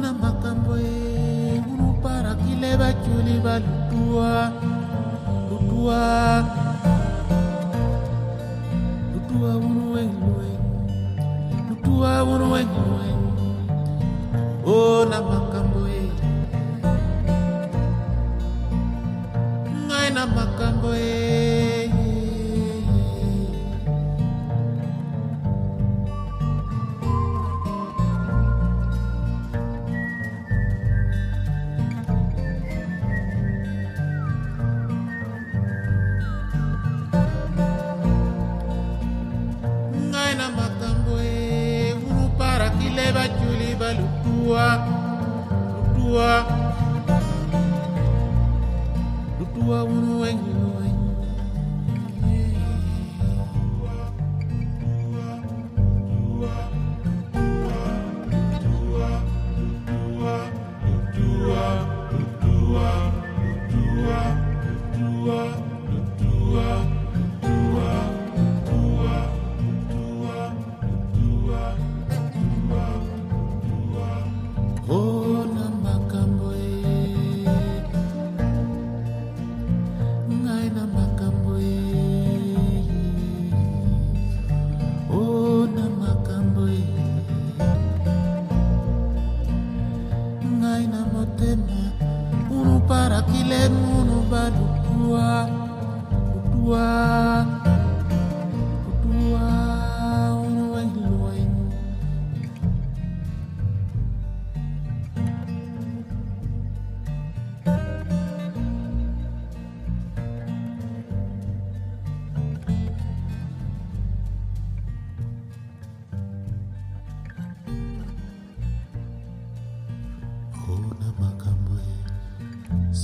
wana makambo emunuparakile baculi balutua lutua lutua. Unuwenguwen lutua unuwenguwen ona makambo e ngai na makambo e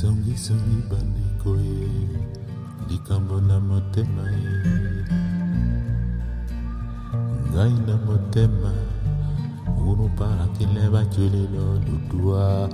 songisongi bandeko ye likambo na motema ye ngai na motema unu parakile baculilo lutua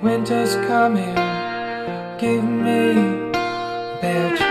Winter's coming, give me trees.